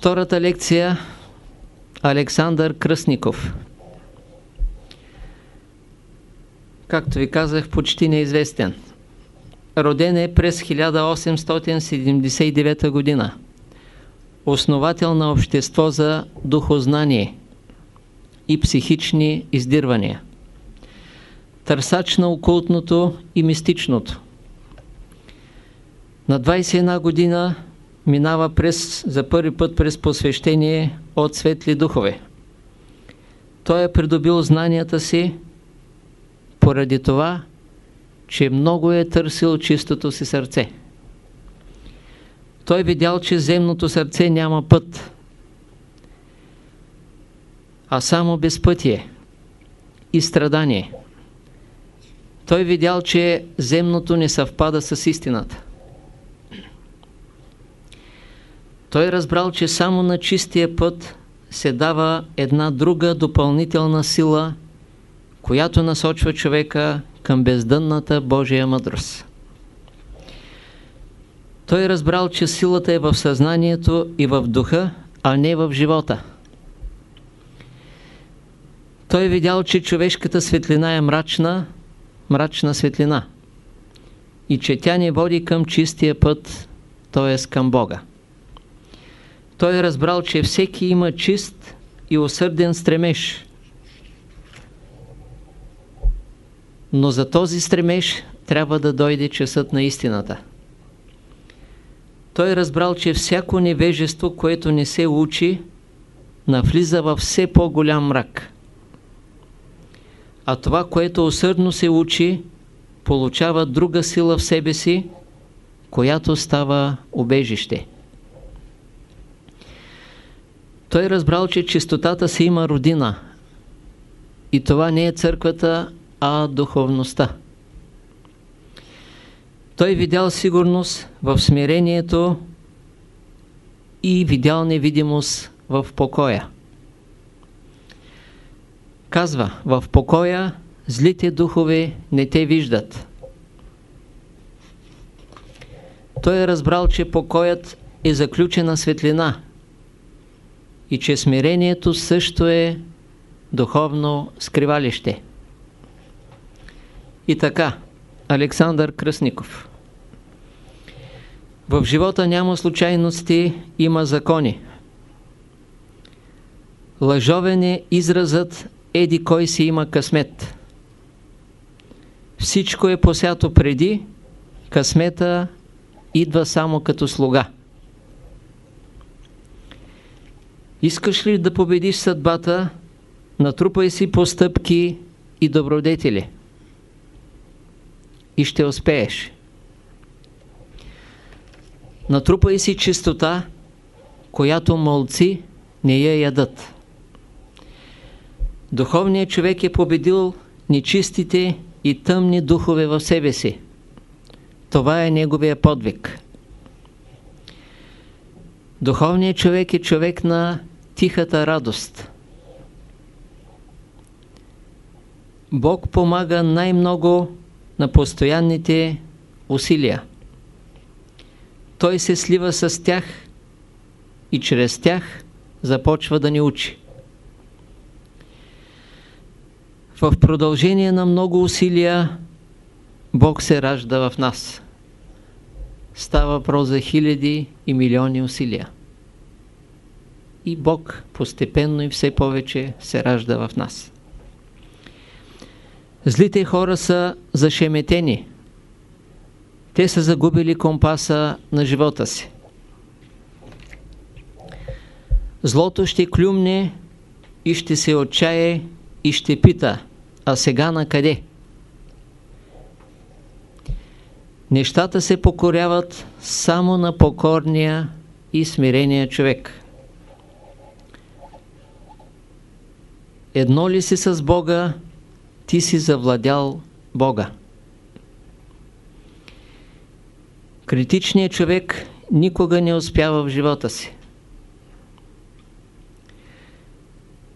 Втората лекция Александър Кръсников. Както ви казах, почти неизвестен. Роден е през 1879 година. Основател на Общество за духознание и психични издирвания. Търсач на окултното и мистичното. На 21 година минава през, за първи път през посвещение от светли духове. Той е придобил знанията си поради това, че много е търсил чистото си сърце. Той видял, че земното сърце няма път, а само безпътие и страдание. Той видял, че земното не съвпада с истината. Той разбрал, че само на чистия път се дава една друга допълнителна сила, която насочва човека към бездънната Божия мъдрост. Той разбрал, че силата е в съзнанието и в духа, а не в живота. Той видял, че човешката светлина е мрачна, мрачна светлина и че тя не води към чистия път, т.е. към Бога. Той е разбрал, че всеки има чист и усърден стремеж. Но за този стремеж трябва да дойде часът на истината. Той е разбрал, че всяко невежество, което не се учи, навлиза във все по-голям мрак. А това, което усърдно се учи, получава друга сила в себе си, която става убежище. Той разбрал, че чистотата си има родина. И това не е църквата, а духовността. Той видял сигурност в смирението и видял невидимост в покоя. Казва, в покоя злите духове не те виждат. Той е разбрал, че покоят е заключена светлина и че смирението също е духовно скривалище. И така, Александър Кръсников. В живота няма случайности, има закони. Лъжовен е изразът еди кой си има късмет. Всичко е посято преди, късмета идва само като слуга. Искаш ли да победиш съдбата, натрупай си постъпки и добродетели. И ще успееш. Натрупай си чистота, която молци не я ядат. Духовният човек е победил нечистите и тъмни духове в себе си. Това е неговия подвиг. Духовният човек е човек на тихата радост. Бог помага най-много на постоянните усилия. Той се слива с тях и чрез тях започва да ни учи. В продължение на много усилия Бог се ражда в нас. Става въпрос за хиляди и милиони усилия и Бог постепенно и все повече се ражда в нас. Злите хора са зашеметени. Те са загубили компаса на живота си. Злото ще клюмне и ще се отчае и ще пита, а сега на къде? Нещата се покоряват само на покорния и смирения човек. Едно ли си с Бога, ти си завладял Бога. Критичният човек никога не успява в живота си.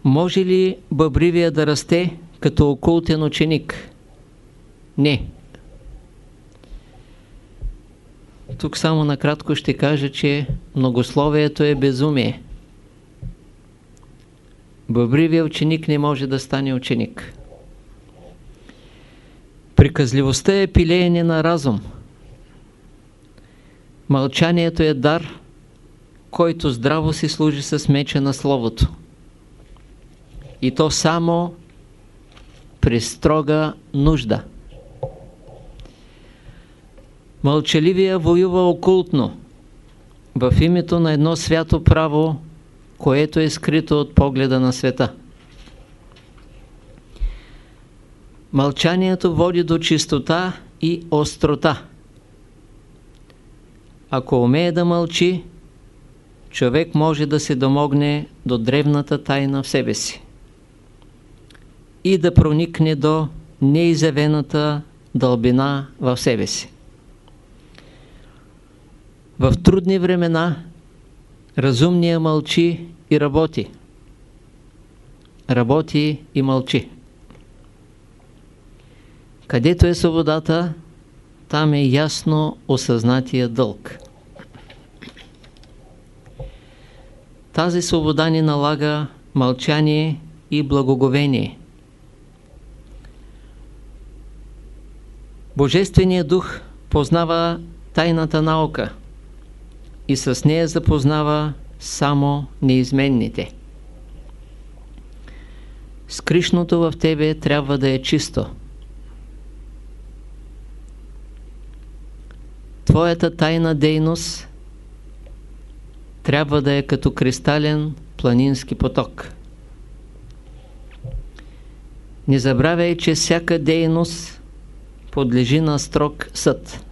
Може ли бъбривия да расте като окултен ученик? Не. Тук само накратко ще кажа, че многословието е безумие. Бъбривия ученик не може да стане ученик. Приказливостта е пилеене на разум. Мълчанието е дар, който здраво си служи с меча на Словото. И то само при строга нужда. Мълчаливия воюва окултно, в името на едно свято право, което е скрито от погледа на света. Мълчанието води до чистота и острота. Ако умее да мълчи, човек може да се домогне до древната тайна в себе си и да проникне до неизявената дълбина в себе си. В трудни времена разумния мълчи и работи. Работи и мълчи. Където е свободата, там е ясно осъзнатия дълг. Тази свобода ни налага мълчание и благоговение. Божественият дух познава тайната наука и с нея запознава само неизменните. Скришното в тебе трябва да е чисто. Твоята тайна дейност трябва да е като кристален планински поток. Не забравяй, че всяка дейност подлежи на строг съд.